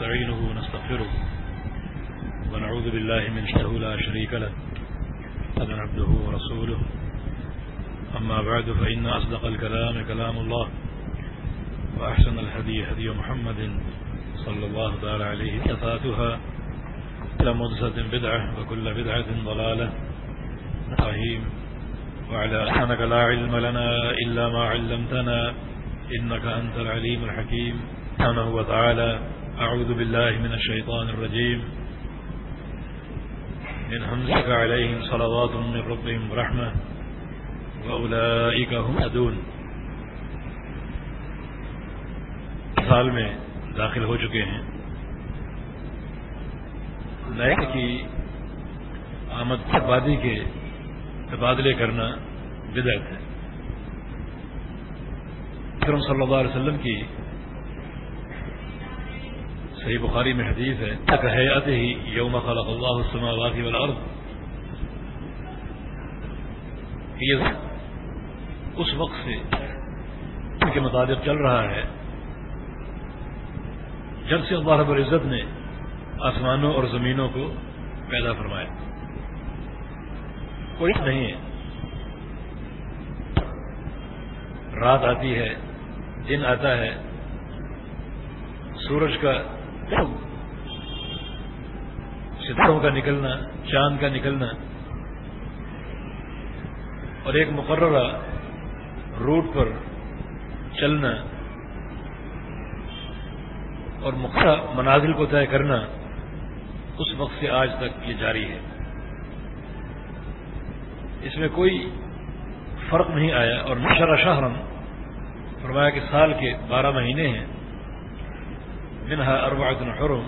ونستعينه ونستغفره. ونعوذ بالله من شره لا شريك له. أذن عبده ورسوله. أما بعد فإن أصدق الكلام كلام الله. وأحسن الهدي هدي محمد صلى الله تعالى عليه أثاتها لمدسة بدعة وكل بدعة ضلالة. رحيم. وعلى أنك لا علم لنا إلا ما علمتنا. إنك أنت العليم الحكيم. سبحانه وتعالى. أعوذ بالله من الشيطان الرجيم. من همزك عليهم صلوات من ربهم رحمة وأولئك هم أدون سال میں داخل ہو چکے ہیں. نئے کی آمد آبادی کے تبادلے کرنا بدعت ہے. اکرم صلی اللہ علیہ وسلم کی صحیح بخاری میں حدیث ہے آتے ہی یوم خلق اللہ السماوات والارض۔ یہ اس وقت سے ان کے مطابق چل رہا ہے۔ جب سے اللہ رب العزت نے آسمانوں اور زمینوں کو پیدا فرمایا۔ کوئی نہیں ہے۔ رات آتی ہے، دن آتا ہے۔ سورج کا ستاروں کا نکلنا، چاند کا نکلنا۔ اور ایک مقررہ روٹ پر چلنا اور مقررہ منازل کو طے کرنا اس وقت سے آج تک یہ جاری ہے۔ اس میں کوئی فرق نہیں آیا اور نشر شہرم فرمایا کہ سال کے بارہ مہینے ہیں۔ منہا اربعت حرم۔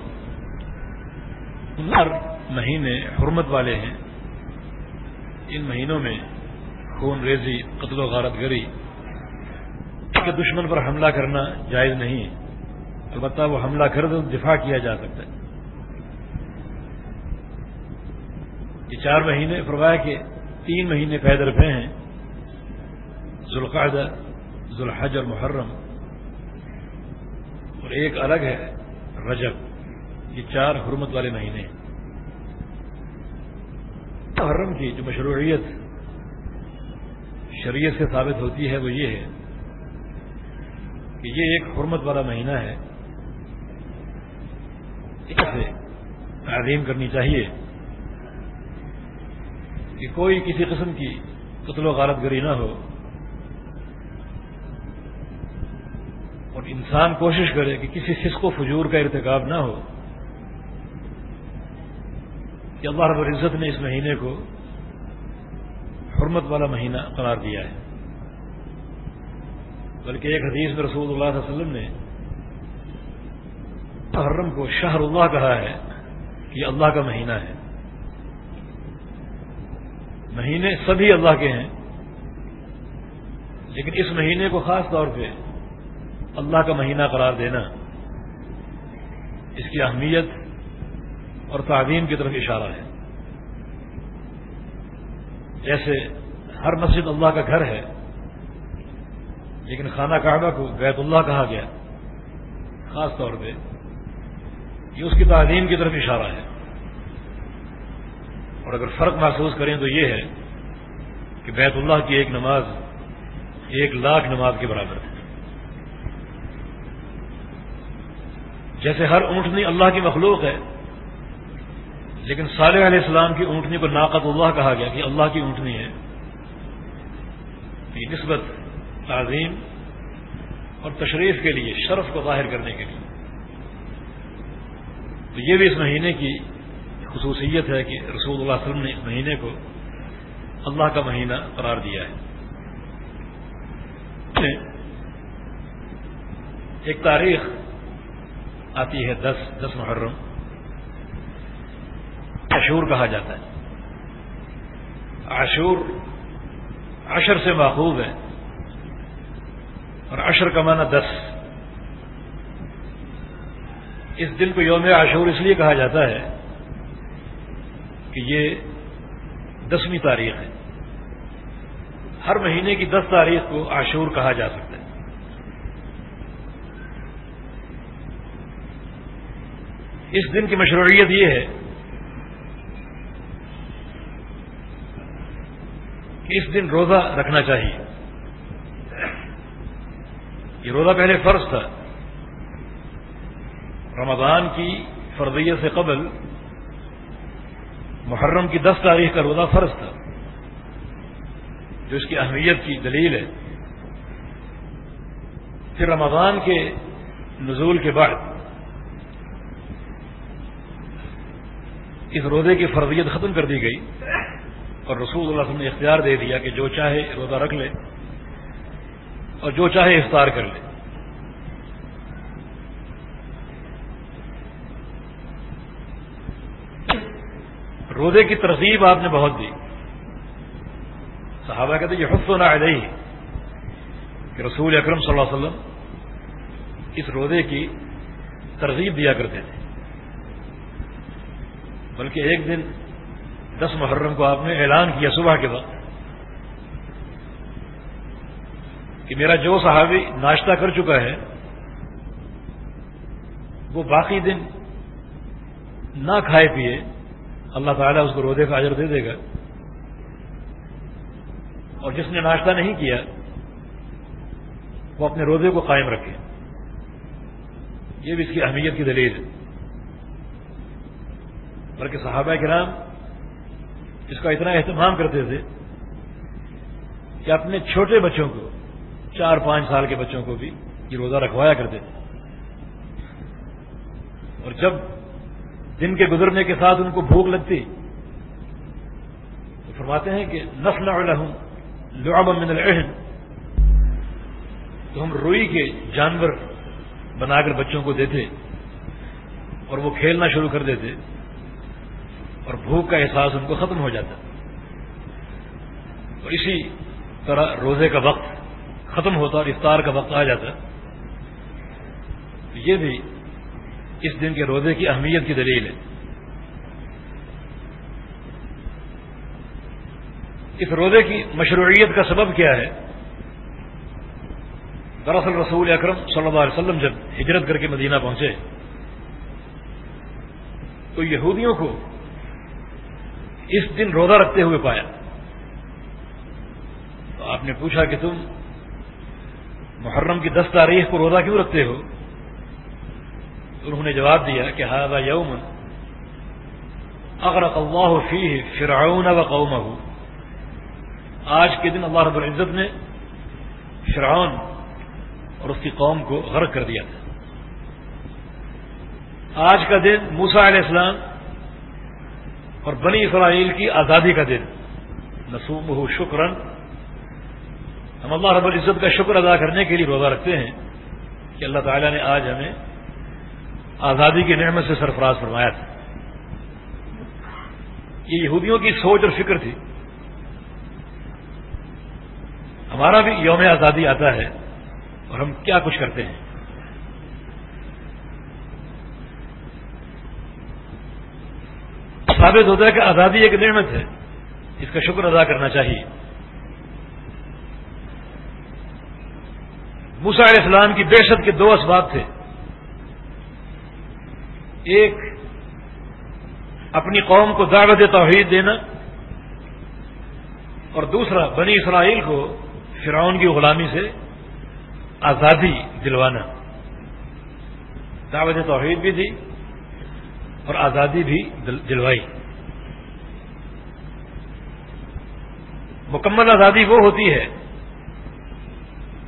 ہر مہینے حرمت والے ہیں۔ ان مہینوں میں خون ریزی، قتل و غارت گری۔ کہ دشمن پر حملہ کرنا جائز نہیں۔ ہے البتہ وہ حملہ کر دو، دفاع کیا جا سکتا ہے۔ یہ چار مہینے فرمایا کہ تین مہینے پیدر پہ ہیں۔ ذوالقاعدہ ذوالحج اور محرم۔ اور ایک الگ ہے، رجب۔ یہ چار حرمت والے مہینے۔ محرم کی جو مشروعیت شریعت سے ثابت ہوتی ہے وہ یہ ہے کہ یہ ایک حرمت والا مہینہ ہے۔ اسے تعظیم کرنی چاہیے کہ کوئی کسی قسم کی قتل و غارت گری نہ ہو۔ اور انسان کوشش کرے کہ کسی فسق و فجور کا ارتکاب نہ ہو، کہ اللہ رب العزت نے اس مہینے کو حرمت والا مہینہ قرار دیا ہے۔ بلکہ ایک حدیث میں رسول اللہ علیہ وسلم نے محرم کو شہر اللہ کہا ہے کہ اللہ کا مہینہ ہے۔ مہینے سبھی اللہ کے ہیں، لیکن اس مہینے کو خاص طور پہ اللہ کا مہینہ قرار دینا اس کی اہمیت اور تعظیم کی طرف اشارہ ہے۔ جیسے ہر مسجد اللہ کا گھر ہے، لیکن خانہ کعبہ کو بیت اللہ کہا گیا، خاص طور پہ یہ اس کی تعظیم کی طرف اشارہ ہے۔ اور اگر فرق محسوس کریں تو یہ ہے کہ بیت اللہ کی ایک نماز ایک لاکھ نماز کے برابر ہے۔ جیسے ہر اونٹنی اللہ کی مخلوق ہے، لیکن صالح علیہ السلام کی اونٹنی کو ناقت اللہ کہا گیا کہ اللہ کی اونٹنی ہے۔ یہ نسبت تعظیم اور تشریف کے لیے، شرف کو ظاہر کرنے کے لیے۔ تو یہ بھی اس مہینے کی خصوصیت ہے کہ رسول اللہ علیہ وسلم نے اس مہینے کو اللہ کا مہینہ قرار دیا ہے۔ ایک تاریخ آتی ہے دس دس محرم۔ عشور کہا جاتا ہے۔ عاشور عشر سے ماخوذ ہے اور عشر کا معنی دس۔ اس دن کو یوم عاشور اس لیے کہا جاتا ہے کہ یہ دسویں تاریخ ہے۔ ہر مہینے کی دس تاریخ کو عاشور کہا جا سکتا ہے۔ اس دن کی مشروعیت یہ ہے کہ اس دن روزہ رکھنا چاہیے۔ یہ روزہ پہلے فرض تھا۔ رمضان کی فرضیت سے قبل محرم کی دس تاریخ کا روزہ فرض تھا۔ جو اس کی اہمیت کی دلیل ہے۔ پھر رمضان کے نزول کے بعد اس روزے کی فرضیت ختم کر دی گئی اور رسول اللہ وسلم نے اختیار دے دیا کہ جو چاہے روزہ رکھ لے اور جو چاہے افطار کر لے۔ روزے کی ترغیب آپ نے بہت دی۔ صحابہ کہتے یہ حفظ نہ ہی کہ رسول اکرم صلی اللہ علیہ وسلم اس روزے کی ترغیب دیا کرتے تھے۔ بلکہ ایک دن دس محرم کو آپ نے اعلان کیا صبح کے وقت کہ میرا جو صحابی ناشتہ کر چکا ہے، وہ باقی دن نہ کھائے پیے، اللہ تعالیٰ اس کو روزے کا اجر دے دے گا۔ اور جس نے ناشتہ نہیں کیا، وہ اپنے روزے کو قائم رکھے۔ یہ بھی اس کی اہمیت کی دلیل ہے۔ بلکہ صحابہ کرام اس کا اتنا اہتمام کرتے تھے کہ اپنے چھوٹے بچوں کو، چار پانچ سال کے بچوں کو بھی یہ روزہ رکھوایا کرتے تھے۔ اور جب دن کے گزرنے کے ساتھ ان کو بھوک لگتی، تو فرماتے ہیں کہ نسل لعب من العہن۔ تو ہم روئی کے جانور بنا کر بچوں کو دیتے اور وہ کھیلنا شروع کر دیتے۔ اور بھوک کا احساس ان کو ختم ہو جاتا اور اسی طرح روزے کا وقت ختم ہوتا اور افطار کا وقت آ جاتا یہ بھی اس دن کے روزے کی اہمیت کی دلیل ہے۔ اس روزے کی مشروعیت کا سبب کیا ہے؟ دراصل رسول اکرم صلی اللہ علیہ وسلم جب ہجرت کر کے مدینہ پہنچے، تو یہودیوں کو اس دن روزہ رکھتے ہوئے پایا۔ تو آپ نے پوچھا کہ تم محرم کی دس تاریخ کو روزہ کیوں رکھتے ہو؟ انہوں نے جواب دیا کہ ہاضا یوم اگر اللہ فی فرعون و قوم آج کے دن اللہ رب العزت نے فرعون اور اس کی قوم کو غرق کر دیا تھا۔ آج کا دن موسا علیہ السلام اور بنی اسرائیل کی آزادی کا دن۔ نسوم ہو شکرن ہم اللہ رب العزت کا شکر ادا کرنے کے لیے روزہ رکھتے ہیں کہ اللہ تعالیٰ نے آج ہمیں آزادی کی نعمت سے سرفراز فرمایا تھا۔ یہ یہودیوں کی سوچ اور فکر تھی۔ ہمارا بھی یوم آزادی آتا ہے اور ہم کیا کچھ کرتے ہیں؟ ثابت ہوتا ہے کہ آزادی ایک نعمت ہے، اس کا شکر ادا کرنا چاہیے۔ موسا علیہ السلام کی بے کے دو اسباب تھے۔ ایک، اپنی قوم کو دعوت توحید دینا، اور دوسرا، بنی اسرائیل کو فرعون کی غلامی سے آزادی دلوانا۔ دعوت توحید بھی تھی اور آزادی بھی دلوائی۔ مکمل آزادی وہ ہوتی ہے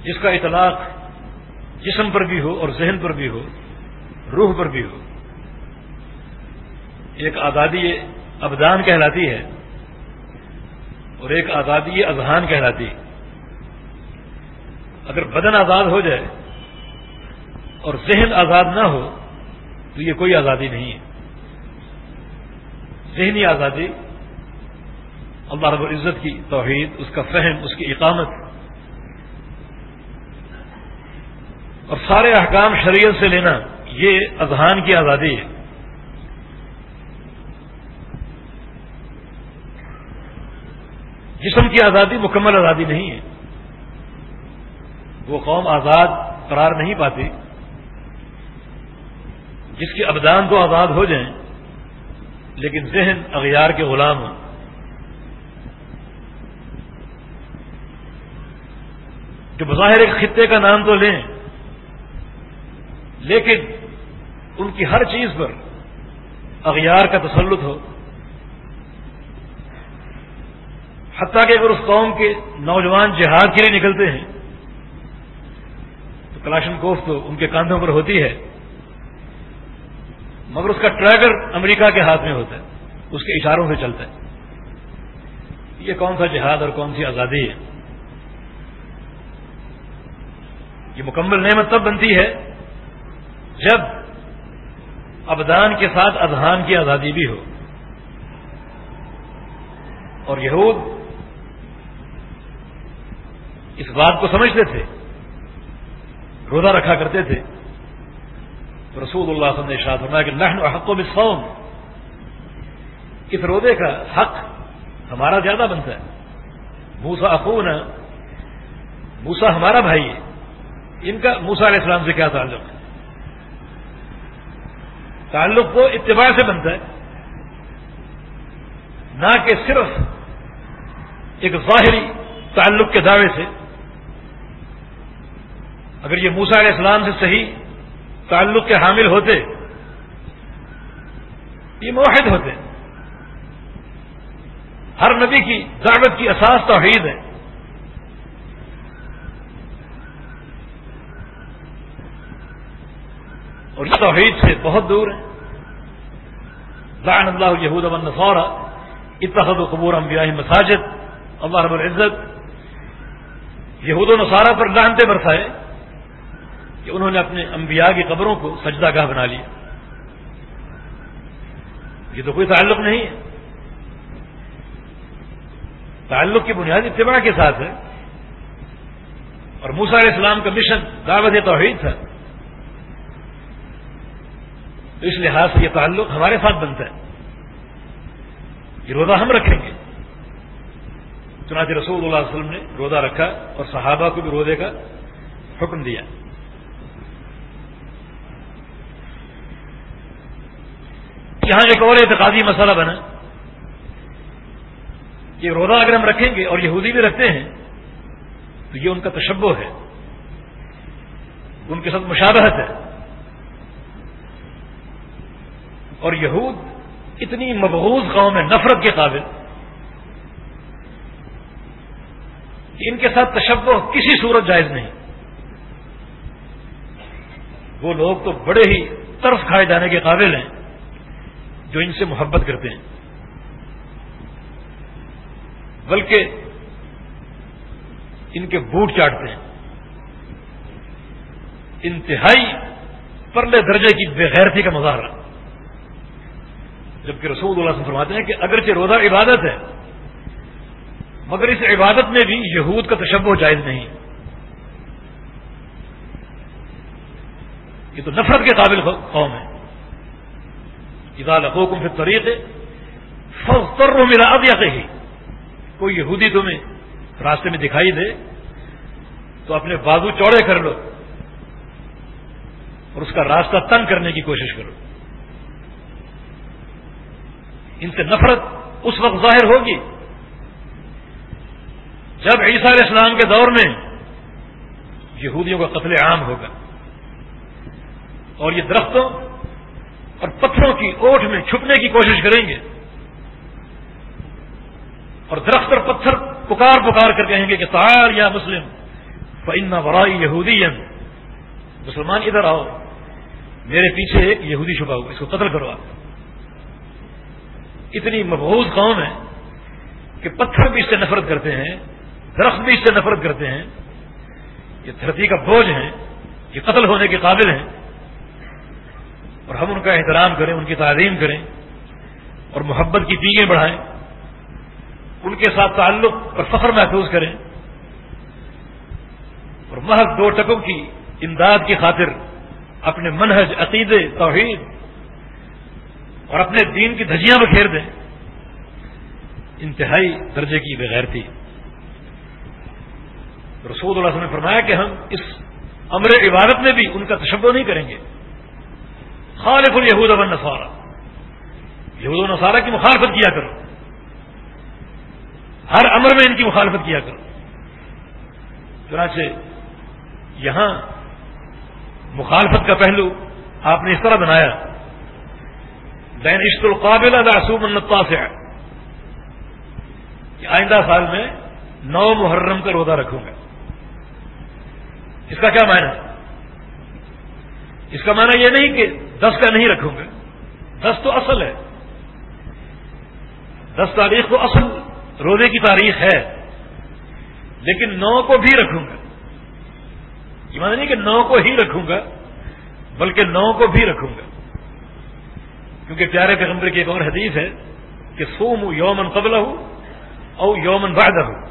جس کا اطلاق جسم پر بھی ہو اور ذہن پر بھی ہو، روح پر بھی ہو۔ ایک آزادی ابدان کہلاتی ہے اور ایک آزادی اذہان کہلاتی ہے۔ اگر بدن آزاد ہو جائے اور ذہن آزاد نہ ہو تو یہ کوئی آزادی نہیں ہے۔ ذہنی آزادی، اللہ رب العزت کی توحید، اس کا فہم، اس کی اقامت۔ اور سارے احکام شریعت سے لینا، یہ اذہان کی آزادی ہے۔ جسم کی آزادی مکمل آزادی نہیں ہے۔ وہ قوم آزاد قرار نہیں پاتی۔ جس کے ابدان تو آزاد ہو جائیں لیکن ذہن اغیار کے غلام ہوں۔ جو بظاہر ایک خطے کا نام تو لیں، لیکن ان کی ہر چیز پر اغیار کا تسلط ہو۔ حتیٰ کہ اگر اس قوم کے نوجوان جہاد کے لیے نکلتے ہیں، تو کلاشن کوف تو ان کے کاندھوں پر ہوتی ہے۔ مگر اس کا ٹریگر امریکہ کے ہاتھ میں ہوتا ہے، اس کے اشاروں سے چلتا ہے۔ یہ کون سا جہاد اور کون سی آزادی ہے؟ یہ مکمل نعمت تب بنتی ہے جب ابدان کے ساتھ اذہان کی آزادی بھی ہو۔ اور یہود اس بات کو سمجھتے تھے، روزہ رکھا کرتے تھے۔ رسول اللہ صلی اللہ علیہ وسلم نے فرمایا کہ نحن حق و بسوم اس روزے کا حق ہمارا زیادہ بنتا ہے۔ موسا اخون موسا ہمارا بھائی ہے۔ ان کا موسا علیہ السلام سے کیا تعلق؟ ہے تعلق وہ اتباع سے بنتا ہے۔ نہ کہ صرف ایک ظاہری تعلق کے دعوے سے۔ اگر یہ موسا علیہ السلام سے صحیح تعلق کے حامل ہوتے، یہ موحد ہوتے۔ ہر نبی کی دعوت کی اساس توحید ہے۔ اور یہ توحید سے بہت دور ہے۔ لعن اللہ یہود امن نصورہ اتحد و قبور انبیاء مساجد، اللہ رب العزت یہود و نصارہ پر لانتے برسائے۔ کہ انہوں نے اپنے انبیاء کی قبروں کو سجدہ گاہ بنا لیا۔ یہ تو کوئی تعلق نہیں ہے۔ تعلق کی بنیادی اتباع کے ساتھ ہے۔ اور موسا علیہ السلام کا مشن دعوت توحید تھا۔ تو اس لحاظ سے یہ تعلق ہمارے ساتھ بنتا ہے۔ یہ روزہ ہم رکھیں گے۔ چنانچہ رسول اللہ علیہ وسلم نے روزہ رکھا اور صحابہ کو بھی روزے کا حکم دیا۔ یہاں ایک اور اعتقادی مسئلہ بنا۔ کہ روزہ اگر ہم رکھیں گے اور یہودی بھی رکھتے ہیں، تو یہ ان کا تشبہ ہے۔ ان کے ساتھ مشابہت ہے۔ اور یہود اتنی مبغوض قوم ہے، نفرت کے قابل، کہ ان کے ساتھ تشبہ کسی صورت جائز نہیں۔ وہ لوگ تو بڑے ہی طرف کھائے جانے کے قابل ہیں۔ جو ان سے محبت کرتے ہیں۔ بلکہ ان کے بوٹ چاٹتے ہیں۔ انتہائی پرلے درجے کی بےغیرتی کا مظاہرہ۔ جبکہ رسول اللہ سے فرماتے ہیں کہ اگرچہ روزہ عبادت ہے، مگر اس عبادت میں بھی یہود کا تشبہ جائز نہیں۔ یہ تو نفرت کے قابل قوم ہے۔ ادا لقوکم پھر طریقے فر میرا اب یا کوئی یہودی تمہیں راستے میں دکھائی دے تو اپنے بازو چوڑے کر لو اور اس کا راستہ تنگ کرنے کی کوشش کرو۔ ان سے نفرت اس وقت ظاہر ہوگی جب عیسیٰ علیہ السلام کے دور میں یہودیوں کا قتل عام ہوگا اور یہ درختوں اور پتھروں کی اوٹ میں چھپنے کی کوشش کریں گے اور درخت اور پتھر پکار پکار کر کہیں گے کہ تار یا مسلم فن ورائی یہودی مسلمان ادھر آؤ، میرے پیچھے ایک یہودی چھپا ہوا، اس کو قتل کرو آپ۔ اتنی مبوض قوم ہے کہ پتھر بھی اس سے نفرت کرتے ہیں، درخت بھی اس سے نفرت کرتے ہیں۔ یہ دھرتی کا بوجھ ہے، یہ قتل ہونے کے قابل ہیں۔ اور ہم ان کا احترام کریں، ان کی تعلیم کریں اور محبت کی دیگیں بڑھائیں، ان کے ساتھ تعلق اور فخر محسوس کریں اور محض دو ٹکوں کی امداد کی خاطر اپنے منہج، عقیدے، توحید اور اپنے دین کی دھجیاں بکھیر دیں۔ انتہائی درجے کی بغیر تھی رسول اللہ نے فرمایا کہ ہم اس امر عبادت میں بھی ان کا تشبہ نہیں کریں گے۔ خالف الہود ابن نصارہ یہود و نصارہ کی مخالفت کیا کرو. ہر امر میں ان کی مخالفت کیا کرو. چنانچہ یہاں مخالفت کا پہلو آپ نے اس طرح بنایا. بین عشق القابل رسوم النتا سے کہ آئندہ سال میں نو محرم کا روزہ رکھوں گا. اس کا کیا معنی؟ اس کا معنی یہ نہیں کہ دس کا نہیں رکھوں گا دس تو اصل ہے۔ دس تاریخ تو اصل روزے کی تاریخ ہے۔ لیکن نو کو بھی رکھوں گا۔ یہ معنی نہیں کہ نو کو ہی رکھوں گا، بلکہ نو کو بھی رکھوں گا۔ کیونکہ پیارے پیغمبر کی ایک اور حدیث ہے کہ سوم یومن قبل ہو او یومن بعد ہو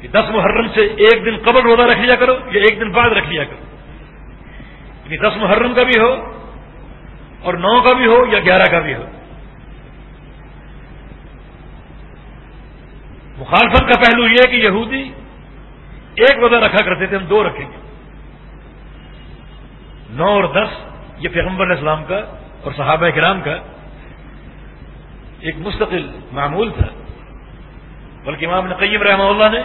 کہ دس محرم سے ایک دن قبل روزہ رکھ لیا کرو یا ایک دن بعد رکھ لیا کرو۔ یعنی دس محرم کا بھی ہو اور نو کا بھی ہو یا گیارہ کا بھی ہو۔ مخالفت کا پہلو یہ کہ یہودی ایک روزہ رکھا کرتے تھے، ہم دو رکھیں گے۔ نو اور دس، یہ پیغمبر اسلام کا اور صحابہ کرام کا ایک مستقل معمول تھا۔ بلکہ امام نے قیم رحمہ اللہ نے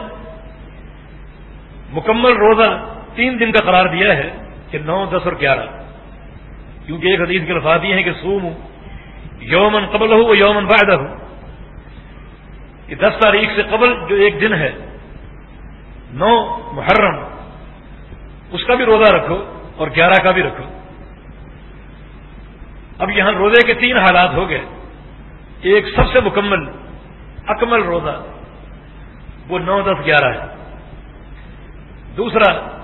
مکمل روزہ تین دن کا قرار دیا ہے۔ کہ نو، دس اور گیارہ۔ کیونکہ ایک حدیث کے الفاظ یہ ہیں کہ سوم یومن قبل ہو یومن فائدہ ہو کہ دس تاریخ سے قبل جو ایک دن ہے، نو محرم، اس کا بھی روزہ رکھو اور گیارہ کا بھی رکھو۔ اب یہاں روزے کے تین حالات ہو گئے۔ ایک سب سے مکمل، اکمل روزہ، وہ نو، دس، گیارہ ہے۔ دوسرا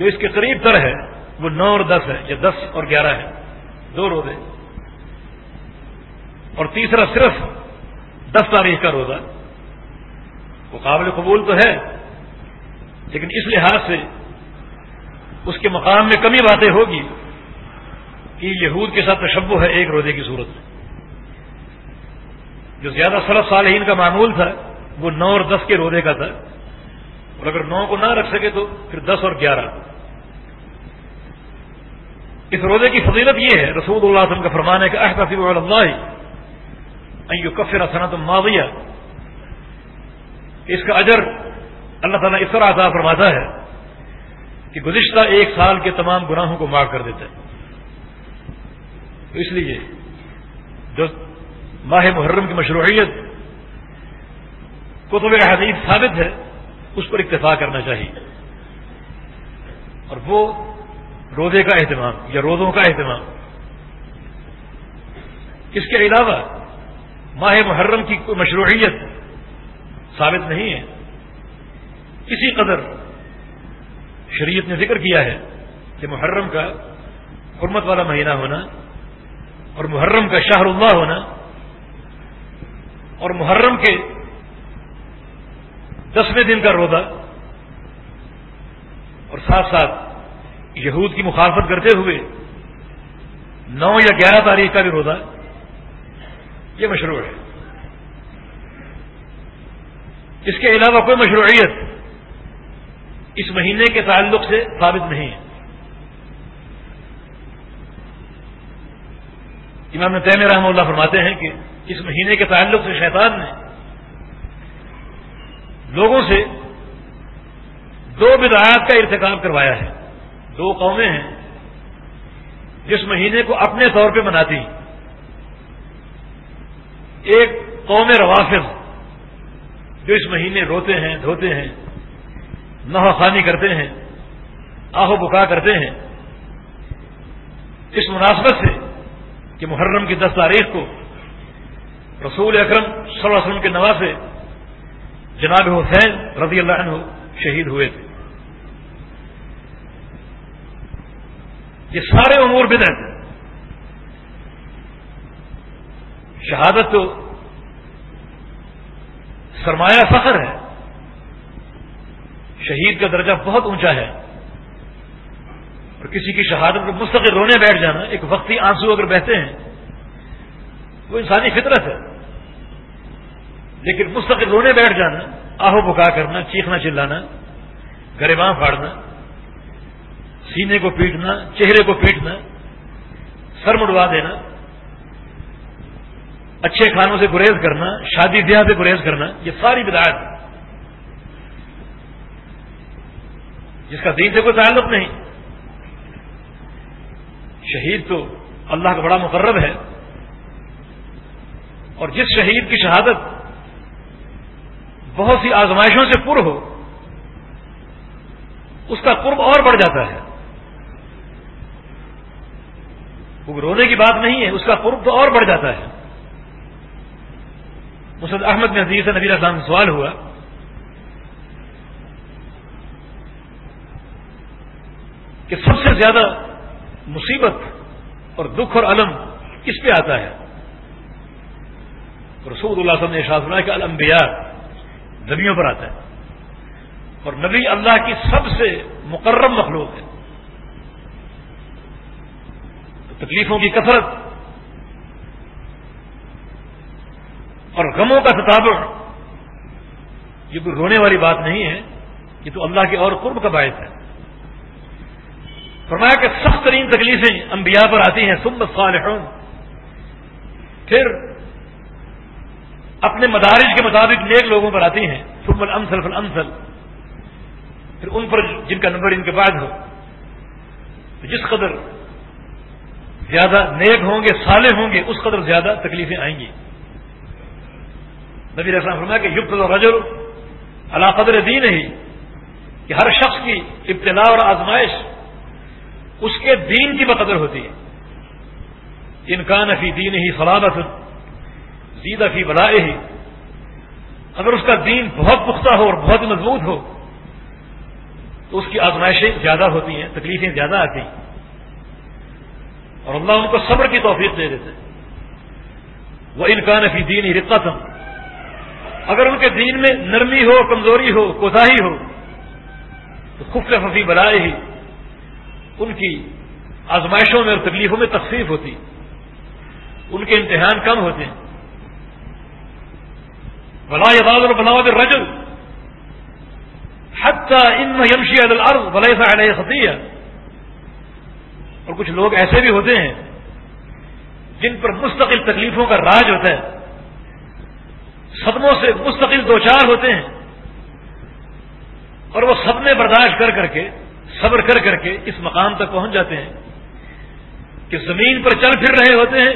جو اس کے قریب تر ہے، وہ نو اور دس ہے، یا دس اور گیارہ ہے۔ دو روزے۔ اور تیسرا صرف دس تاریخ کا روزہ۔ وہ قابل قبول تو ہے، لیکن اس لحاظ سے اس کے مقام میں کمی باتیں ہوگی کہ یہود کے ساتھ تشبہ ہے ایک روزے کی صورت۔ میں جو زیادہ سلف صالحین کا معمول تھا، وہ نو اور دس کے روزے کا تھا۔ اور اگر نو کو نہ رکھ سکے تو پھر دس اور گیارہ۔ اس روزے کی فضیلت یہ ہے، رسول اللہ علیہ وسلم کا فرمان ہے کہ اللہ کفر صنعت معاویہ اس کا اجر اللہ تعالیٰ اس طرح عطا فرماتا ہے کہ گزشتہ ایک سال کے تمام گناہوں کو معاف کر دیتا ہے۔ اس لیے جو ماہ محرم کی مشروعیت کتب حدیث ثابت ہے، اس پر اکتفا کرنا چاہیے۔ اور وہ روزے کا اہتمام یا روزوں کا اہتمام۔ اس کے علاوہ ماہ محرم کی کوئی مشروعیت ثابت نہیں ہے۔ اسی قدر شریعت نے ذکر کیا ہے کہ محرم کا حرمت والا مہینہ ہونا اور محرم کا شاہ اللہ ہونا اور محرم کے دسویں دن کا روزہ اور ساتھ ساتھ یہود کی مخالفت کرتے ہوئے نو یا گیارہ تاریخ کا بھی روزہ یہ مشروع ہے۔ اس کے علاوہ کوئی مشروعیت اس مہینے کے تعلق سے ثابت نہیں ہے۔ امام تیم رحمہ اللہ فرماتے ہیں کہ اس مہینے کے تعلق سے شیطان نے لوگوں سے دو بدعات کا ارتکاب کروایا ہے۔ دو قومیں ہیں جس مہینے کو اپنے طور پہ مناتی ہیں۔ ایک قوم روافظ جو اس مہینے روتے ہیں، دھوتے ہیں نہ خانی کرتے ہیں، آہو بکا کرتے ہیں۔ اس مناسبت سے کہ محرم کی دس تاریخ کو رسول اکرم صلی اللہ علیہ وسلم کے نواسے جناب حسین رضی اللہ عنہ شہید ہوئے تھے۔ یہ سارے امور بدن شہادت تو سرمایہ فخر ہے۔ شہید کا درجہ بہت اونچا ہے۔ اور کسی کی شہادت پر مستقل رونے بیٹھ جانا، ایک وقتی آنسو اگر بہتے ہیں، وہ انسانی فطرت ہے۔ لیکن مستقل رونے بیٹھ جانا، آہو بکا کرنا، چیخنا چلانا، گریباں پھاڑنا سینے کو پیٹنا، چہرے کو پیٹنا، سر مڑوا دینا، اچھے کھانوں سے گریز کرنا، شادی بیاہ سے گریز کرنا، یہ ساری بدایت جس کا دین سے کوئی تعلق نہیں۔ شہید تو اللہ کا بڑا مقرب ہے۔ اور جس شہید کی شہادت بہت سی آزمائشوں سے پر ہو، اس کا قرب اور بڑھ جاتا ہے۔ رونے کی بات نہیں ہے، اس کا قرب تو اور بڑھ جاتا ہے۔ مسد احمد میں حدیث نبی اسلام سے سوال ہوا۔ کہ سب سے زیادہ مصیبت اور دکھ اور علم کس پہ آتا ہے؟ رسول اللہ صلی اللہ نے شاہ کہ الانبیاء نبیوں پر آتا ہے۔ اور نبی اللہ کی سب سے مقرم مخلوق ہے تو تکلیفوں کی کثرت اور غموں کا ستابڑ یہ کوئی رونے والی بات نہیں ہے، یہ تو اللہ کے اور قرب کا باعث ہے۔ فرمایا کہ سخت ترین تکلیفیں انبیاء پر آتی ہیں سم صالحون پھر اپنے مدارج کے مطابق نیک لوگوں پر آتی ہیں سم الامثل فالامثل۔ پھر ان پر جن کا نمبر ان کے بعد ہو۔ جس قدر زیادہ نیک ہوں گے سالے ہوں گے، اس قدر زیادہ تکلیفیں آئیں گی۔ نبی رسلام فرمایا کہ یوگ رجر اللہ قدر دین ہی کہ ہر شخص کی ابتلا اور آزمائش اس کے دین کی بقدر ہوتی ہے۔ انکان فی دین ہی فلابت زیدہ فی بلائے ہی اگر اس کا دین بہت پختہ ہو اور بہت مضبوط ہو، تو اس کی آزمائشیں زیادہ ہوتی ہیں، تکلیفیں زیادہ آتی ہیں۔ اور اللہ ان کو صبر کی توفیق دے دیتے وہ انکان فی دین ہی رقت اگر ان کے دین میں نرمی ہو، کمزوری ہو، کوتاہی ہو، تو خف ففی بلائے ہی ان کی آزمائشوں میں اور تکلیفوں میں تخفیف ہوتی۔ ان کے امتحان کم ہوتے ہیں۔ بلا یاد اور بلاوت رجل حتہ ان یمشی الارض بلے سا علیہ خطیہ اور کچھ لوگ ایسے بھی ہوتے ہیں جن پر مستقل تکلیفوں کا راج ہوتا ہے۔ صدموں سے مستقل دو چار ہوتے ہیں۔ اور وہ صدمے برداشت کر کر کے، صبر کر کر کے اس مقام تک پہنچ جاتے ہیں کہ زمین پر چل پھر رہے ہوتے ہیں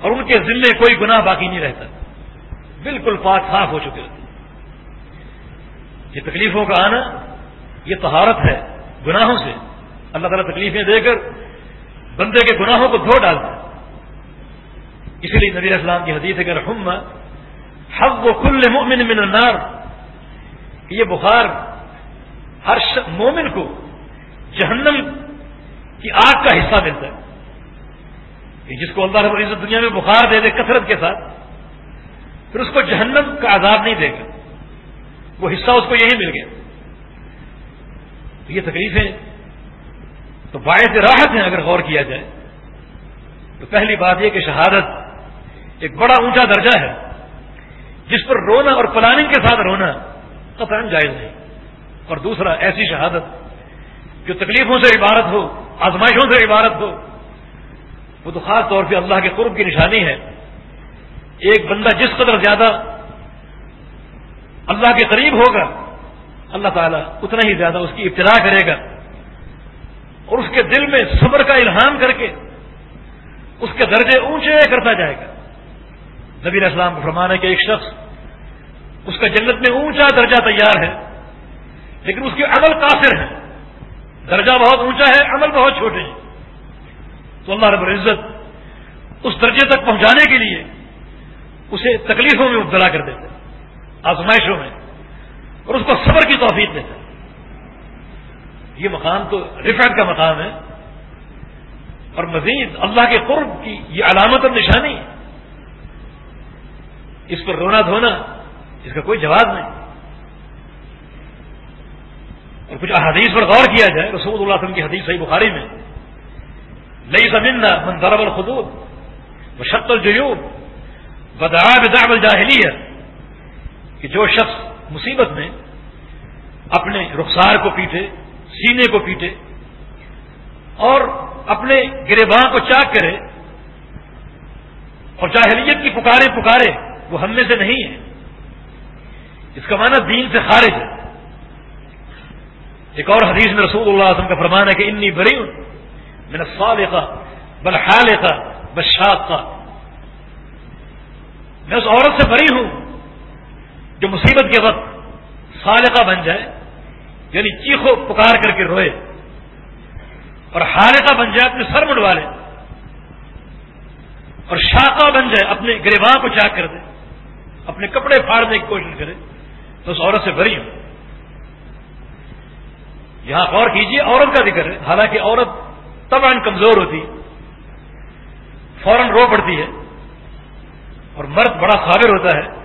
اور ان کے ذمے کوئی گناہ باقی نہیں رہتا۔ بالکل پاک صاف ہو چکے ہوتے یہ تکلیفوں کا آنا، یہ تہارت ہے گناہوں سے۔ اللہ تعالیٰ تکلیفیں دے کر بندے کے گناہوں کو دھو ڈالتا ہے۔ اسی لیے نبی اسلام کی حدیث ہے کہ رحم حق و کل مومن من النار۔ یہ بخار ہر مومن کو جہنم کی آگ کا حصہ ملتا ہے۔ کہ جس کو اللہ رب العزت دنیا میں بخار دے دے کثرت کے ساتھ، پھر اس کو جہنم کا عذاب نہیں دے گا۔ وہ حصہ اس کو یہی مل گیا۔ تو یہ تکلیفیں تو باعث راحت ہیں اگر غور کیا جائے۔ تو پہلی بات یہ کہ شہادت ایک بڑا اونچا درجہ ہے۔ جس پر رونا اور پلاننگ کے ساتھ رونا قطعا جائز نہیں۔ اور دوسرا، ایسی شہادت جو تکلیفوں سے عبارت ہو، آزمائشوں سے عبارت ہو، وہ تو خاص طور پہ اللہ کے قرب کی نشانی ہے۔ ایک بندہ جس قدر زیادہ اللہ کے قریب ہوگا، اللہ تعالیٰ اتنا ہی زیادہ اس کی ابتدا کرے گا۔ اور اس کے دل میں صبر کا الہام کر کے اس کے درجے اونچے کرتا جائے گا۔ نبی اسلام کو فرمانا کہ ایک شخص اس کا جنت میں اونچا درجہ تیار ہے، لیکن اس کے عمل قاصر ہے درجہ بہت اونچا ہے، عمل بہت چھوٹے ہیں۔ تو اللہ رب العزت اس درجے تک پہنچانے کے لیے اسے تکلیفوں میں مبتلا کر دیتے آزمائشوں میں، اور اس کو صبر کی توفیق دیتے یہ مقام تو رفعت کا مقام ہے۔ اور مزید اللہ کے قرب کی یہ علامت اور نشانی۔ اس پر رونا دھونا، اس کا کوئی جواب نہیں۔ اور کچھ احادیث پر غور کیا جائے، رسول اللہ وسلم کی حدیث صحیح بخاری میں لئی زمین من ضرب الخدود و شک الجیوب بدعا بدعب الجاہلیہ کہ جو شخص مصیبت میں اپنے رخسار کو پیٹے سینے کو پیٹے اور اپنے گرباں کو چاک کرے اور جاہلیت کی پکارے پکارے وہ ہم میں سے نہیں ہے۔ اس کا معنی دین سے خارج ہے۔ ایک اور حدیث میں رسول اللہ وسلم کا فرمان ہے کہ انی بری ہوں میں نے سوال کا بل حال کا بشاط کا میں اس عورت سے بری ہوں جو مصیبت کے وقت سالقہ بن جائے۔ یعنی چیخو، پکار کر کے روئے۔ اور حالقہ بن جائے اپنے سر منڈوا لے۔ اور شاخہ بن جائے، اپنے گریباں کو چاک کر دے۔ اپنے کپڑے پھاڑنے کی کوشش کرے۔ تو اس عورت سے بری ہوں۔ یہاں غور کیجیے عورت کا ذکر ہے۔ حالانکہ عورت تب کمزور ہوتی فوراً رو پڑتی ہے۔ اور مرد بڑا صابر ہوتا ہے۔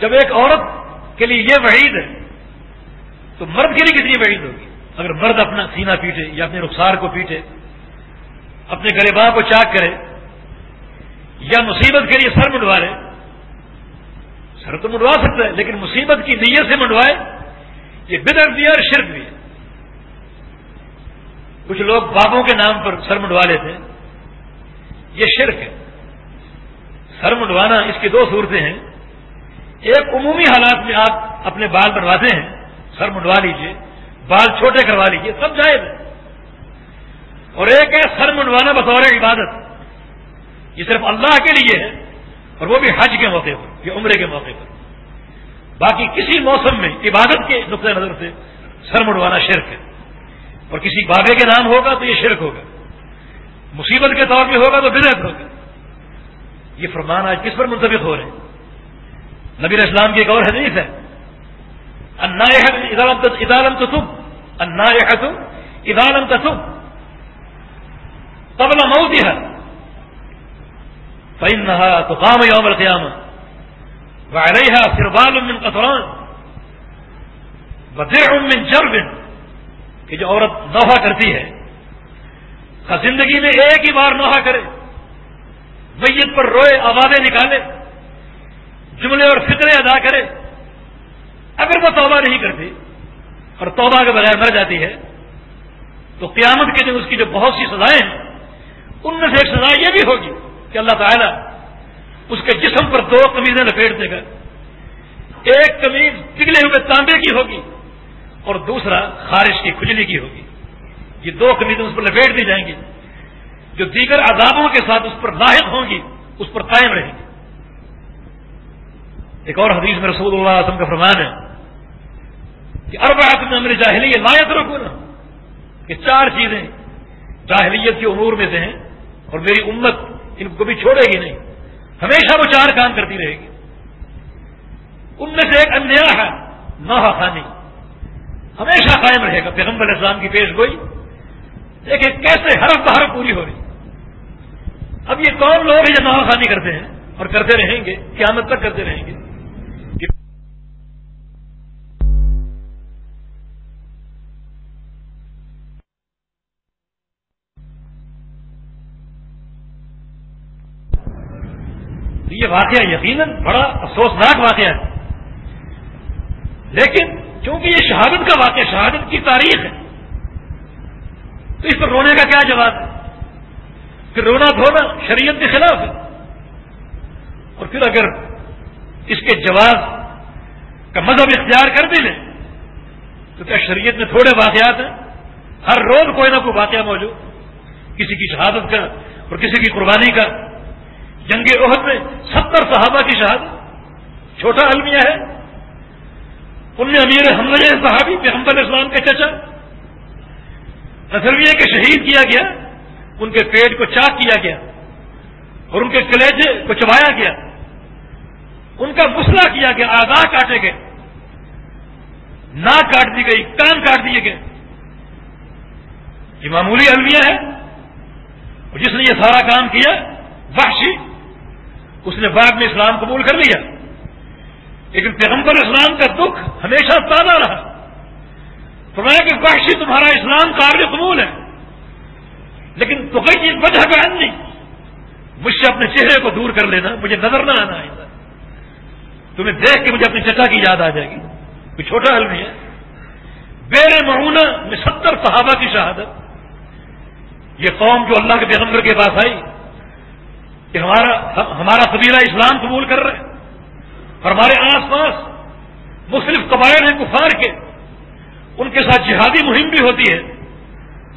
جب ایک عورت کے لیے یہ وعید ہے تو مرد کے لیے کتنی وعید ہوگی؟ اگر مرد اپنا سینہ پیٹے یا اپنے رخسار کو پیٹے، اپنے گریباں کو چاک کرے، یا مصیبت کے لیے سر منڈوا لے، سر تو منڈوا سکتا ہے، لیکن مصیبت کی نیت سے منڈوائے، یہ بدر بھی اور شرک بھی ہے۔ کچھ لوگ بابوں کے نام پر سر منڈوا لیتے ہیں، یہ شرک ہے۔ سر منڈوانا اس کی دو صورتیں ہیں۔ ایک عمومی حالات میں آپ اپنے بال بنواتے ہیں سر منڈوا لیجیے، بال چھوٹے کروا لیجیے، سب جائز ہے۔ اور ایک ہے سر منڈوانا بطور عبادت۔ یہ صرف اللہ کے لیے ہے، اور وہ بھی حج کے موقع پر یا عمرے کے موقع پر۔ باقی کسی موسم میں عبادت کے نقطۂ نظر سے سر مڑوانا شرک ہے۔ اور کسی بابے کے نام ہوگا تو یہ شرک ہوگا۔ مصیبت کے طور پہ ہوگا تو بدعت ہوگا۔ یہ فرمان آج کس پر منتبک ہو رہے ہیں؟ نبی اسلام کی ایک اور حدیث ہے۔ ادالم تو تم انا تم ادالم کا تم تبلا موتی ہے فإنها تقام يوم القيامة. وعليها سربال من قطران. بدرع من جرب. کہ جو عورت نوحہ کرتی ہے. زندگی میں ایک ہی بار نوحہ کرے. میت پر روئے، آوازیں نکالے. جملے اور فطرے ادا کرے. اگر وہ توبہ نہیں کرتی اور توبہ کے بغیر مر جاتی ہے، تو قیامت کے دن اس کی جو بہت سی سزائیں ہیں، ان میں سے ایک سزا یہ بھی ہوگی کہ اللہ تعالیٰ اس کے جسم پر دو قمیضیں لپیٹ دے گا۔ ایک قمیض پگھلے ہوئے تانبے کی ہوگی اور دوسرا خارش کی کھجلی کی ہوگی۔ یہ دو قمیضیں اس پر لپیٹ دی جائیں گی، جو دیگر عذابوں کے ساتھ اس پر لاحق ہوں گی، اس پر قائم رہیں گی۔ ایک اور حدیث میں رسول اللہ وسلم کا فرمان ہے کہ ارب میں میرے جاہلی لایت رکھو نا کہ چار چیزیں جاہلیت کی امور میں سے ہیں اور میری امت ان کو بھی چھوڑے گی نہیں، ہمیشہ وہ چار کام کرتی رہے گی۔ ان میں سے ایک انیا ہے نوحہ خانی۔ ہمیشہ قائم رہے گا، پیغمبر اسلام کی پیش گوئی۔ دیکھیں کیسے ہر بہر پوری ہو رہی۔ اب یہ کون لوگ ہیں جو نوحہ خانی کرتے ہیں اور کرتے رہیں گے، قیامت تک کرتے رہیں گے؟ واقعہ یقیناً بڑا افسوسناک واقعہ ہے۔ لیکن چونکہ یہ شہادت کا واقعہ شہادت کی تاریخ ہے، تو اس پر رونے کا کیا جواب ہے؟ پھر رونا دھونا شریعت کے خلاف ہے۔ اور پھر اگر اس کے جواب کا مذہب اختیار کر بھی لیں تو کیا شریعت میں تھوڑے واقعات ہیں؟ ہر روز کوئی نہ کوئی واقعہ موجود، کسی کی شہادت کا اور کسی کی قربانی کا۔ جنگ عہد میں ستر صحابہ کی شہادت۔ چھوٹا المیہ ہے۔ ان میں امیر حملے صحابی، پیغمبر اسلام کے چچا۔ نسلویہ کے شہید کیا گیا، ان کے پیٹ کو چاک کیا گیا اور ان کے کلیجے کو چبایا گیا۔ ان کا مسئلہ کیا گیا، آگاہ کاٹے گئے۔ ناک کاٹ دی گئی، کان کاٹ دیے گئے۔ یہ معمولی المیہ ہے۔ اور جس نے یہ سارا کام کیا، وحشی اس نے بعد میں اسلام قبول کر لیا۔ لیکن پیغمبر اسلام کا دکھ ہمیشہ تازہ رہا۔ فرمایا کہ وحشی تمہارا اسلام قابل قبول ہے۔ لیکن تو کئی وجہ بہن نہیں۔ مجھ سے اپنے چہرے کو دور کر لینا، مجھے نظر نہ آنا۔ آئندہ تمہیں دیکھ کے مجھے اپنی چچا کی یاد آ جائے گی۔ کوئی چھوٹا حل نہیں ہے۔ بیر معونہ میں ستر صحابہ کی شہادت۔ یہ قوم جو اللہ کے پیغمبر کے پاس آئی کہ ہمارا ہمارا قبیلہ اسلام قبول کر رہے اور ہمارے آس پاس مختلف قبائل ہیں کفار کے۔ ان کے ساتھ جہادی مہم بھی ہوتی ہے۔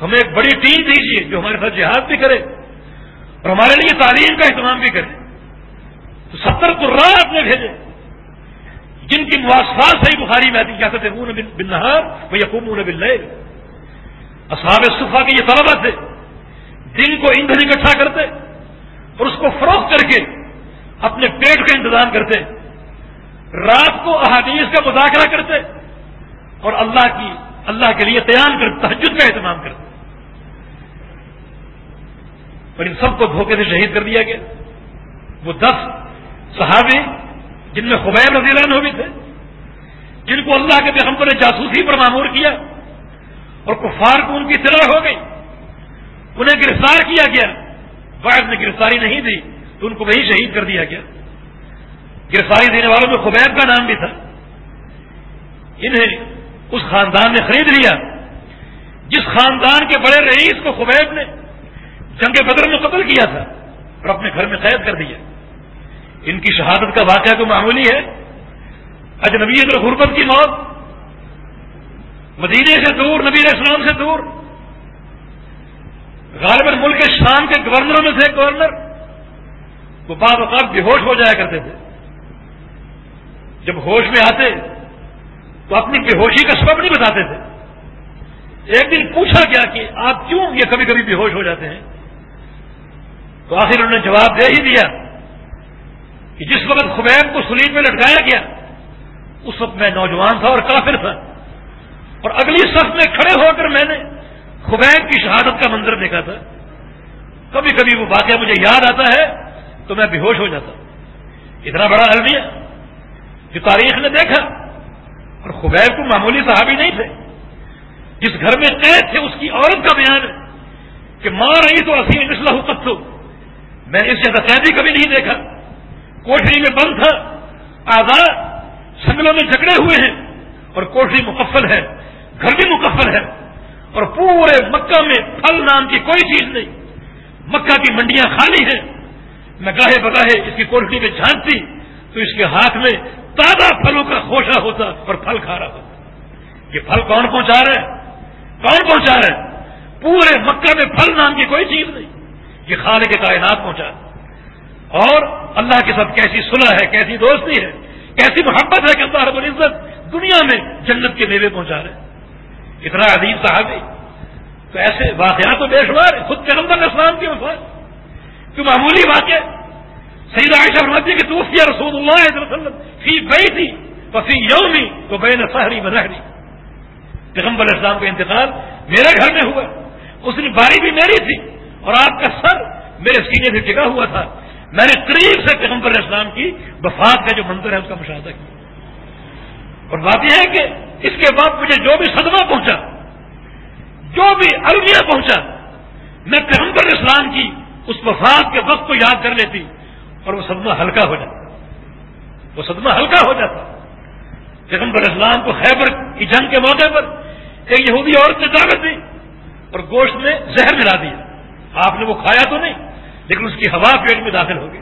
ہمیں ایک بڑی ٹیم دیجیے جو ہمارے ساتھ جہاد بھی کرے اور ہمارے لیے تعلیم کا اہتمام بھی کرے۔ تو ستر قرآن نے بھیجے۔ جن کی مواصفات صحیح بخاری میں آتی کیا کہتے بن نہار وہ یقوم بن اصحاب صفا کے یہ طلبہ تھے، دن کو ایندھن اکٹھا کرتے۔ اور اس کو فروخت کر کے اپنے پیٹ کا انتظام کرتے رات کو احادیث کا مذاکرہ کرتے اور اللہ کی، اللہ کے لیے تیار کر تحجد کا اہتمام کرتے اور ان سب کو دھوکے سے شہید کر دیا گیا۔ وہ دس صحابی جن میں خبیب رضی اللہ عنہ بھی تھے، جن کو اللہ کے پیغمبر نے جاسوسی پر معمور کیا اور کفار کو ان کی طرح ہو گئی، انہیں گرفتار کیا گیا۔ بعد نے گرفتاری نہیں دی تو ان کو وہی شہید کر دیا گیا۔ گرفتاری دینے والوں میں خبیب کا نام بھی تھا۔ انہیں اس خاندان نے خرید لیا۔ جس خاندان کے بڑے رئیس کو خبیب نے جنگ بدر میں قتل کیا تھا اور اپنے گھر میں قید کر دیا۔ ان کی شہادت کا واقعہ تو معمولی ہے۔ اجنبی اگر غربت کی موت، مدینے سے دور، نبی علیہ السلام سے دور۔ غالباً ملک شام کے گورنروں میں تھے گورنر وہ بعض اوقات بے ہوش ہو جایا کرتے تھے۔ جب ہوش میں آتے تو اپنی بے ہوشی کا سبب نہیں بتاتے تھے۔ ایک دن پوچھا گیا کہ آپ کیوں یہ کبھی کبھی بے ہوش ہو جاتے ہیں؟ تو آخر انہوں نے جواب دے ہی دیا کہ جس وقت خبیب کو سلیب میں لٹکایا گیا، اس وقت میں نوجوان تھا اور کافر تھا۔ اور اگلی صف میں کھڑے ہو کر میں نے خبیب کی شہادت کا منظر دیکھا تھا۔ کبھی کبھی وہ واقعہ مجھے یاد آتا ہے تو میں بے ہوش ہو جاتا۔ اتنا بڑا المیہ جو تاریخ نے دیکھا۔ اور خبیب کو معمولی صحابی نہیں تھے۔ جس گھر میں قید تھے، اس کی عورت کا بیان ہے کہ ماں رہی تو اصیل اسلح قتو میں نے اس جیسا قیدی کبھی نہیں دیکھا۔ کوٹری میں بند تھا۔ آزاد سنگلوں میں جھگڑے ہوئے ہیں اور کوٹری مکفل ہے۔ گھر بھی مکفل ہے۔ اور پورے مکہ میں پھل نام کی کوئی چیز نہیں۔ مکہ کی منڈیاں خالی ہیں۔ میں گاہے بگاہے اس کی کوٹری میں جھانکتی، تو اس کے ہاتھ میں تازہ پھلوں کا خوشہ ہوتا اور پھل کھا رہا ہوتا۔ یہ پھل کون پہنچا رہے ہیں کون پہنچا رہے ہیں پورے مکہ میں پھل نام کی کوئی چیز نہیں۔ یہ خالے کے کائنات پہنچا۔ اور اللہ کے ساتھ کیسی صلح ہے، کیسی دوستی ہے، کیسی محبت ہے کہ اللہ رب العزت دنیا میں جنت کے میوے پہنچا رہے اتنا عظیم صاحب تو ایسے واقعات تو بے شمار خود پیغمبر اسلام کی وفات۔ کیوں معمولی واقع سید عائشہ فرماتی ہے کہ دوسری رسول اللہ علیہ وسلم فی بئی تھی فی یومی تو بین سہری بنہری پیغمبر اسلام کا انتقال میرے گھر میں ہوا۔ اس نے باری بھی میری تھی اور آپ کا سر میرے سینے سے ٹکا ہوا تھا۔ میں نے قریب سے پیغمبر اسلام کی وفات کا جو منظر ہے، اس کا مشاہدہ کیا۔ اور بات یہ ہے کہ اس کے بعد مجھے جو بھی صدمہ پہنچا، جو بھی المیہ پہنچا، میں پیغمبر اسلام کی اس وفات کے وقت کو یاد کر لیتی اور وہ صدمہ ہلکا ہو جاتا۔ وہ صدمہ ہلکا ہو جاتا۔ پیغمبر اسلام کو خیبر کی جنگ کے موقع پر ایک یہودی عورت نے دعوت دی اور گوشت میں زہر ملا دیا۔ آپ نے وہ کھایا تو نہیں، لیکن اس کی ہوا پیٹ میں داخل ہو گئی۔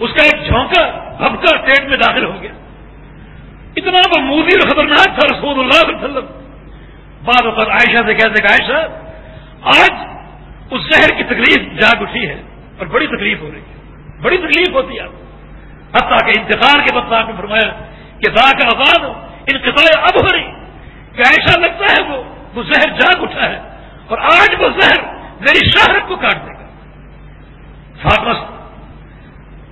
اس کا ایک جھونکا، بھبکا پیٹ میں داخل ہو گیا۔ اتنا وہ موزی اور خطرناک تھا رسول اللہ علیہ وسلم۔ بعد وقت عائشہ سے کہتے کہ عائشہ، آج اس شہر کی تکلیف جاگ اٹھی ہے اور بڑی تکلیف ہو رہی ہے۔ بڑی تکلیف ہوتی ہے۔ حتیٰ کہ انتقال کے بعد آپ نے فرمایا کہ دا کا آباد انقطاع اب ہو رہی۔ کہ ایسا لگتا ہے وہ وہ زہر جاگ اٹھا ہے۔ اور آج وہ زہر میری شہرت کو کاٹ دے گا۔ فاطمہ،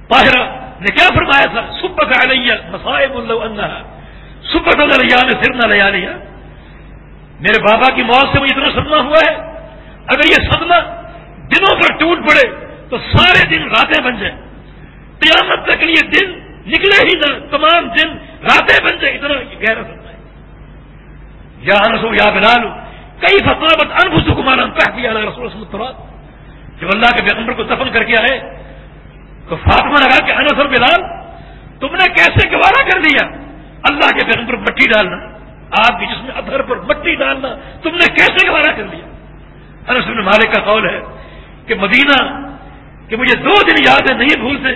طاہرہ نے کیا فرمایا تھا؟ صبح کا لیا مسائب اللہ صبح کا لیا نے پھر نہ لیا لیا یعنی، ہاں؟ میرے بابا کی موت سے مجھے اتنا صدمہ ہوا ہے۔ اگر یہ صدمہ دنوں پر ٹوٹ پڑے، تو سارے دن راتیں بن جائیں۔ قیامت تک یہ دن نکلے ہی نہ، تمام دن راتیں بن جائیں، اتنا گہرا سکتا ہے۔ یا انسو، یا بلالو کئی فتوت انبھ سکمار کیا رسول رسول جب اللہ کے پیغمبر کو دفن کر کے آئے، تو فاطمہ لگا کہ انس اور بلال، تم نے کیسے گوارا کر دیا؟ اللہ کے پیغمبر مٹی ڈالنا، آپ بھی جس میں ادھر پر مٹی ڈالنا، تم نے کیسے گوارا کر دیا انس بن مالک کا قول ہے کہ مدینہ، کہ مجھے دو دن یادیں نہیں بھولتے۔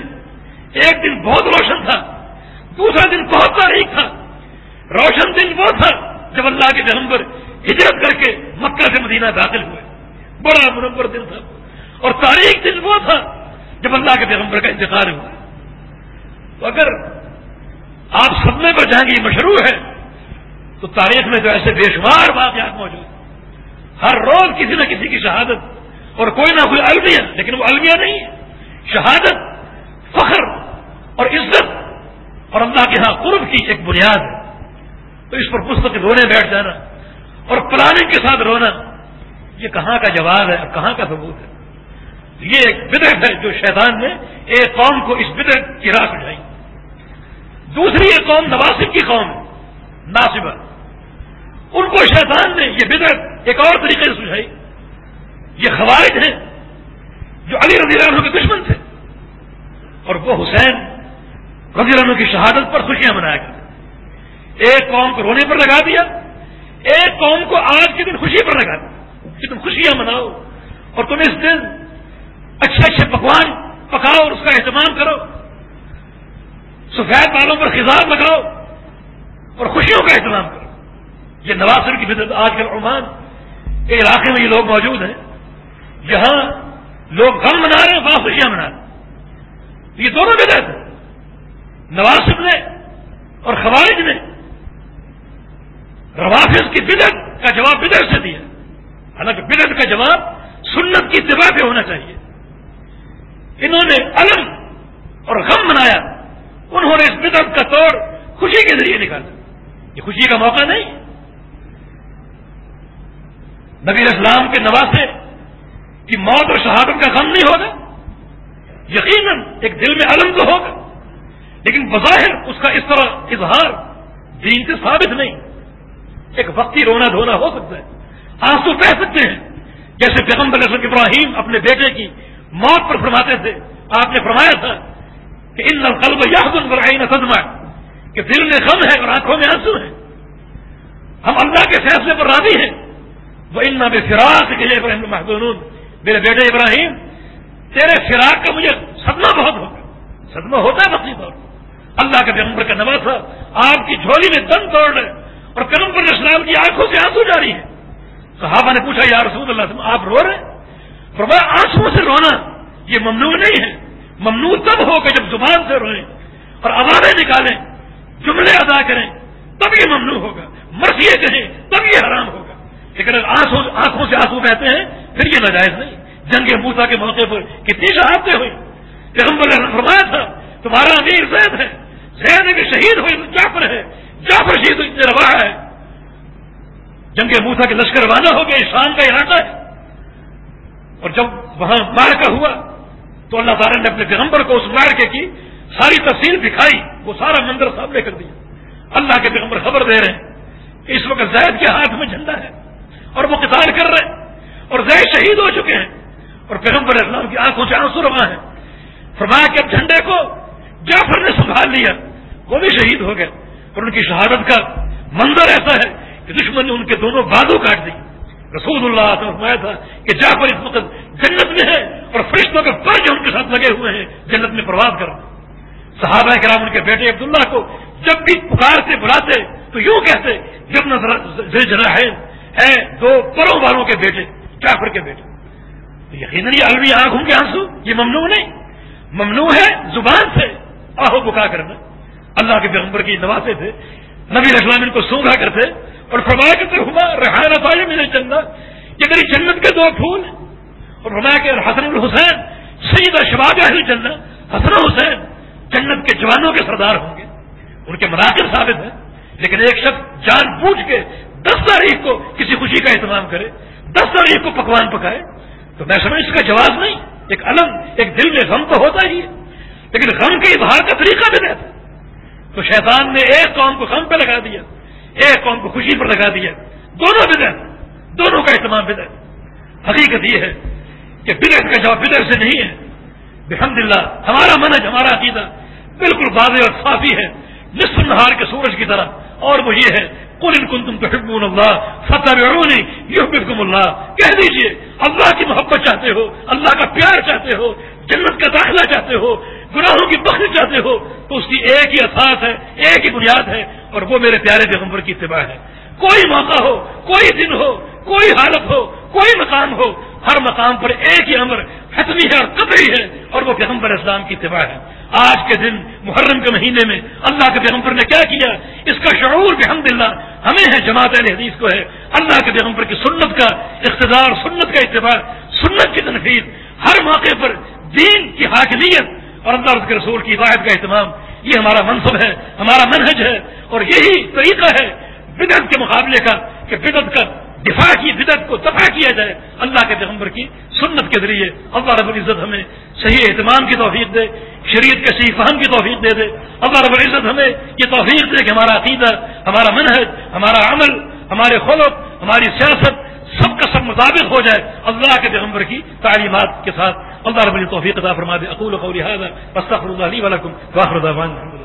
ایک دن بہت روشن تھا، دوسرا دن بہت تاریخ تھا۔ روشن دن وہ تھا جب اللہ کے پیغمبر ہجرت کر کے مکہ سے مدینہ داخل ہوئے۔ بڑا منور دن تھا۔ اور تاریخ دن وہ تھا جب اللہ کے پیغمبر کا انتقال ہوا۔ تو اگر آپ سدمے پر جائیں گے یہ مشروع ہے، تو تاریخ میں جو ایسے بے شمار واقعات موجود ہر روز کسی نہ کسی کی شہادت، اور کوئی نہ کوئی المیہ، لیکن وہ المیہ نہیں ہے۔ شہادت فخر اور عزت اور اللہ کے ہاں قرب کی ایک بنیاد ہے۔ تو اس پر پستک رونے بیٹھ جانا اور پلاننگ کے ساتھ رونا، یہ کہاں کا جواب ہے اور کہاں کا ثبوت ہے؟ یہ ایک بدعت ہے جو شیطان نے، ایک قوم کو اس بدعت کی راہ اٹھائی دوسری ایک قوم نواسب کی قوم ناصبہ ان کو شیطان نے یہ بدعت ایک اور طریقے سے سجائی یہ خوارج ہیں جو علی رضی اللہ عنہ کے دشمن تھے۔ اور وہ حسین رضی اللہ عنہ کی شہادت پر خوشیاں منایا کرتے ایک قوم کو رونے پر لگا دیا، ایک قوم کو آج کے دن خوشی پر لگا دیا۔ کہ تم خوشیاں مناؤ اور تم اس دن اچھے اچھے پکوان پکاؤ اور اس کا اہتمام کرو۔ سفید بالوں پر خزاب لگاؤ اور خوشیوں کا اہتمام کرو۔ یہ نوازر کی بدت آج کل عمان کے علاقے میں یہ لوگ موجود ہیں۔ یہاں لوگ غم منا رہے ہیں وہاں خوشیاں منا رہے ہیں۔ یہ دونوں بدت ہیں نواسب نے اور خوارج نے روافظ کی بدت کا جواب بدر سے دیا۔ حالانکہ بدت کا جواب سنت کی اتباع پہ ہونا چاہیے۔ انہوں نے علم اور غم منایا۔ انہوں نے اس بدت کا توڑ خوشی کے ذریعے نکالا۔ یہ خوشی کا موقع نہیں۔ نبی اسلام کے نواسے کی موت اور شہادت کا غم نہیں ہوگا۔ یقیناً ایک دل میں علم تو ہوگا۔ لیکن بظاہر اس کا اس طرح اظہار دین سے ثابت نہیں۔ ایک وقتی رونا دھونا ہو سکتا ہے۔ آنسو کہہ سکتے ہیں۔ جیسے پیغمبر رسم ابراہیم اپنے بیٹے کی موت پر فرماتے تھے، آپ نے فرمایا تھا کہ ان قلب یادن براہین صدمہ، کہ دل میں غم ہے اور آنکھوں میں آنسو ہے ہم اللہ کے فیصلے پر راضی ہیں۔ وہ ان میں فراق کے لیے ابراہیم محدود میرے بیٹے ابراہیم، تیرے فراق کا مجھے صدمہ بہت ہوگا صدمہ ہوتا ہے وقتی طور اللہ کے پیغمبر کا نواسا آپ کی جھولی میں دم توڑ رہے اور پیغمبر اسلام کی آنکھوں سے آنسو جاری ہے صحابہ نے پوچھا، یا رسول اللہ آپ رو رہے فرمایا آنسو سے رونا یہ ممنوع نہیں ہے۔ ممنوع تب ہوگا جب زبان سے روئیں اور آوازیں نکالیں، جملے ادا کریں، تب یہ ممنوع ہوگا۔ مرثیے کہیں، تب یہ حرام ہوگا۔ لیکن اگر آنکھوں سے آنسو بہتے ہیں، پھر یہ ناجائز نہیں۔ جنگ موسا کے موقع پر کتنی شہادتیں ہوئی پیغمبر نے فرمایا تھا، تمہارا امیر زید ہے۔ زید کے شہید ہوئے جعفر ہے۔ جعفر شہید روا ہے۔ جنگ موسا کے لشکر روانہ ہو گیا شام کا علاقہ ہے۔ اور جب وہاں مارکا ہوا تو اللہ تعالیٰ نے اپنے پیغمبر کو اس مارکے کی، ساری تفصیل دکھائی، وہ سارا منظر سامنے کر دیا۔ اللہ کے پیغمبر خبر دے رہے ہیں۔ اس وقت زید کے ہاتھ میں جھنڈا ہے اور وہ قتال کر رہے ہیں۔ اور زید شہید ہو چکے ہیں۔ اور پیغمبر اسلام کی آنکھوں سے آنسو روا ہے فرمایا کہ اب جھنڈے کو جعفر نے سنبھال لیا۔ وہ بھی شہید ہو گئے۔ اور ان کی شہادت کا منظر ایسا ہے کہ دشمن نے ان کے دونوں بازو کاٹ دی۔ رسول اللہ سے فرمایا تھا کہ جعفر اس وقت جنت میں ہے اور فرشتوں کے پر جو ان کے ساتھ لگے ہوئے ہیں، جنت میں پرواز کر صحابہ کرام ان کے بیٹے عبداللہ کو جب بھی پکارتے بلاتے تو یوں کہتے، جب نظر ہے دو پروں والوں کے بیٹے جعفر کے بیٹے. یقیناً یہ الوی آنکھوں کے آنسو، یہ ممنوع نہیں۔ ممنوع ہے، زبان سے آہو بکا کرنا۔ اللہ کے پیغمبر کی نوازے تھے۔ نبی اسلام ان کو سونگا کرتے اور فرمایا کرتے ہوا رحانہ پایا میرے چندہ یہ میری جنت کے دو پھول اور فرمایا کہ حسن الحسین سید شباب اہل جنت، حسن حسین جنت کے جوانوں کے سردار ہوں گے۔ ان کے مراکز ثابت ہیں، لیکن ایک شخص جان پوچھ کے دس تاریخ کو کسی خوشی کا اہتمام کرے، دس تاریخ کو پکوان پکائے، تو میں سمجھ اس کا جواب نہیں، ایک الگ ایک دل میں غم تو ہوتا ہی ہے، لیکن غم کے اظہار کا طریقہ بھی رہتا تو شیطان نے ایک قوم کو غم پہ لگا دیا، ایک قوم کو خوشی پر لگا دیا۔ دونوں بدر دونوں کا اہتمام بدر حقیقت یہ ہے کہ بدر کا جواب بدر سے نہیں ہے۔ بحمد اللہ، ہمارا منج ہمارا عقیدہ بالکل واضح اور صافی ہے۔ نصف نہار کے سورج کی طرح۔ اور وہ یہ ہے کل ان کن تم تو حکم اللہ فتح یحببکم اللہ کہہ دیجیے، اللہ کی محبت چاہتے ہو، اللہ کا پیار چاہتے ہو، جنت کا داخلہ چاہتے ہو، گناہوں کی بخش چاہتے ہو، تو اس کی ایک ہی اثاث ہے، ایک ہی بنیاد ہے، اور وہ میرے پیارے پیغمبر کی اتباع ہے۔ کوئی موقع ہو، کوئی دن ہو، کوئی حالت ہو، کوئی مقام ہو ہر مقام پر ایک ہی امر، حتمی ہے اور قطعی ہے، اور وہ پیغمبر اسلام کی اتباع ہے۔ آج کے دن محرم کے مہینے میں اللہ کے پیغمبر نے کیا کیا؟ اس کا شعور بحمد اللہ ہمیں ہے، جماعت علیہ حدیث کو ہے۔ اللہ کے پیغمبر کی سنت کا اقتدار، سنت کا اتباع، سنت کی تنقید، ہر موقع پر دین کی حاکمیت اور اللہ کے رسول کی ہدایت کا اہتمام، یہ ہمارا منصب ہے، ہمارا منہج ہے، اور یہی طریقہ ہے بدعت کے مقابلے کا، کہ بدعت کا دفاع کی بدعت کو دفاع کیا جائے اللہ کے پیغمبر کی سنت کے ذریعے۔ اللہ رب العزت ہمیں صحیح اہتمام کی توفیق دے، شریعت کے صحیح فہم کی توفیق دے دے۔ اللہ رب العزت ہمیں یہ توفیق دے کہ ہمارا عقیدہ، ہمارا منہج، ہمارا عمل، ہمارے خلق، ہماری سیاست سب کا سب مطابق ہو جائے۔ اللہ کے پیغمبر کی تعلیمات کے ساتھ اللہ رب توفیق عطا فرما دے۔ اقول قولی هذا، واستغفر الله لي ولكم واخر دعوانا